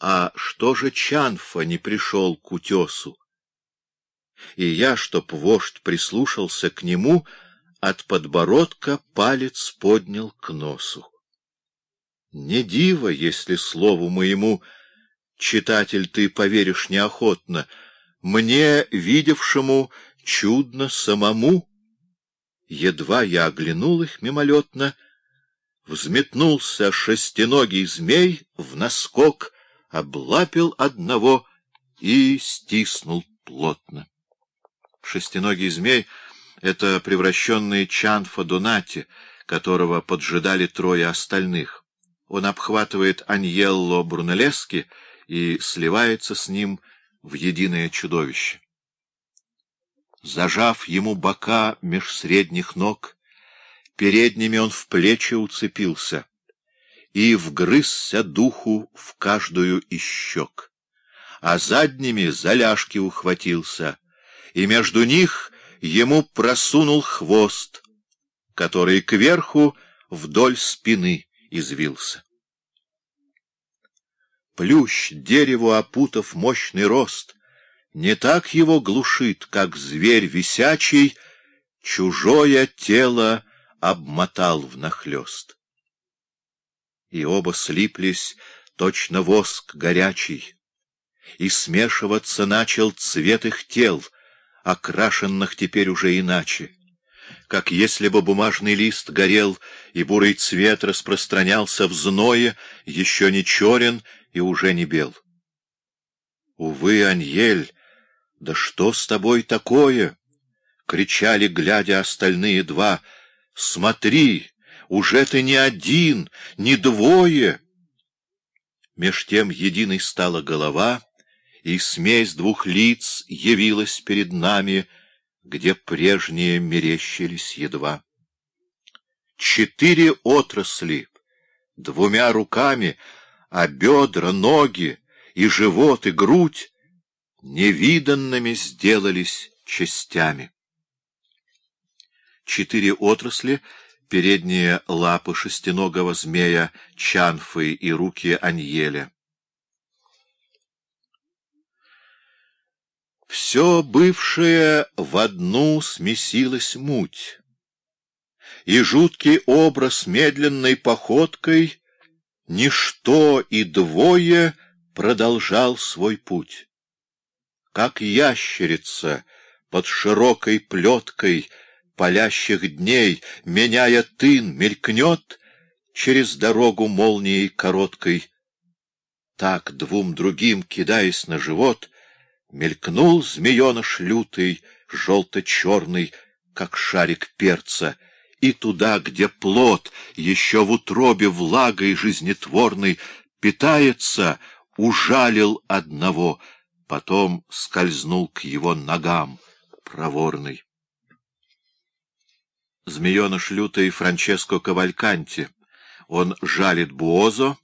А что же Чанфа не пришел к утесу? И я, чтоб вождь прислушался к нему, от подбородка палец поднял к носу. Не диво, если слову моему, читатель, ты поверишь неохотно, мне, видевшему, чудно самому. Едва я оглянул их мимолетно, взметнулся шестиногий змей в наскок, облапил одного и стиснул плотно. Шестиногий змей — это превращенный Чанфа Донати, которого поджидали трое остальных. Он обхватывает Аньелло Брунеллески и сливается с ним в единое чудовище. Зажав ему бока меж средних ног, передними он в плечи уцепился и вгрызся духу в каждую из щек, а задними за ляжки ухватился, и между них ему просунул хвост, который кверху вдоль спины извился. Плющ, дереву опутав мощный рост, не так его глушит, как зверь висячий, чужое тело обмотал внахлёст. И оба слиплись, точно воск горячий, и смешиваться начал цвет их тел, окрашенных теперь уже иначе как если бы бумажный лист горел, и бурый цвет распространялся в зное, еще не черен и уже не бел. Увы, Аньель, да что с тобой такое? Кричали, глядя остальные два. Смотри, уже ты не один, не двое. Меж тем единой стала голова, и смесь двух лиц явилась перед нами — где прежние мерещились едва. Четыре отрасли, двумя руками, а бедра, ноги и живот, и грудь невиданными сделались частями. Четыре отрасли — передние лапы шестиногого змея Чанфы и руки Аньеля. Все бывшее в одну смесилась муть, И жуткий образ медленной походкой Ничто и двое продолжал свой путь. Как ящерица под широкой плеткой Палящих дней, меняя тын, мелькнет Через дорогу молнией короткой. Так, двум другим кидаясь на живот — Мелькнул змееныш лютый, желто-черный, как шарик перца, и туда, где плод, еще в утробе влагой жизнетворной, питается, ужалил одного, потом скользнул к его ногам, проворный. Змееныш лютый Франческо Кавальканти. Он жалит Буозо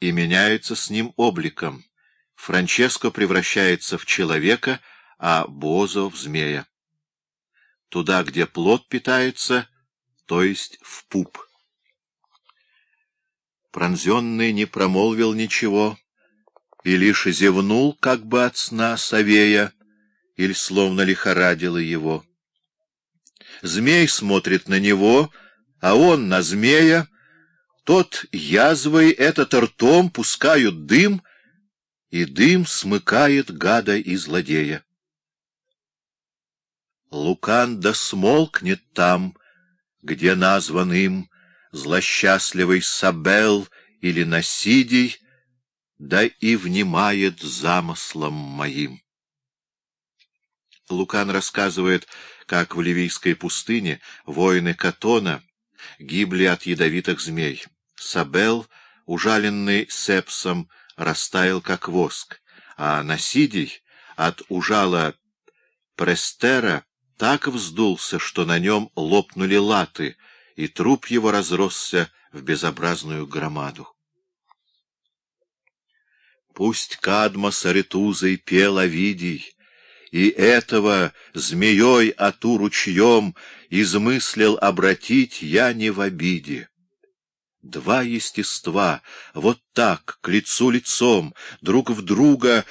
и меняется с ним обликом. Франческо превращается в человека, а Бозо — в змея. Туда, где плод питается, то есть в пуп. Пронзенный не промолвил ничего и лишь зевнул, как бы от сна совея, или словно лихорадило его. Змей смотрит на него, а он на змея. Тот язвой этот ртом пускают дым — и дым смыкает гада и злодея. Луканда смолкнет там, где назван им злосчастливый Сабел или Насидий, да и внимает замыслом моим. Лукан рассказывает, как в Ливийской пустыне воины Катона гибли от ядовитых змей. Сабел, ужаленный сепсом, растаял, как воск, а Насидий от ужала Престера так вздулся, что на нем лопнули латы, и труп его разросся в безобразную громаду. Пусть Кадма с Аретузой пел Овидий, и этого змеей ату ручьем измыслил обратить я не в обиде. Два естества, вот так, к лицу лицом, друг в друга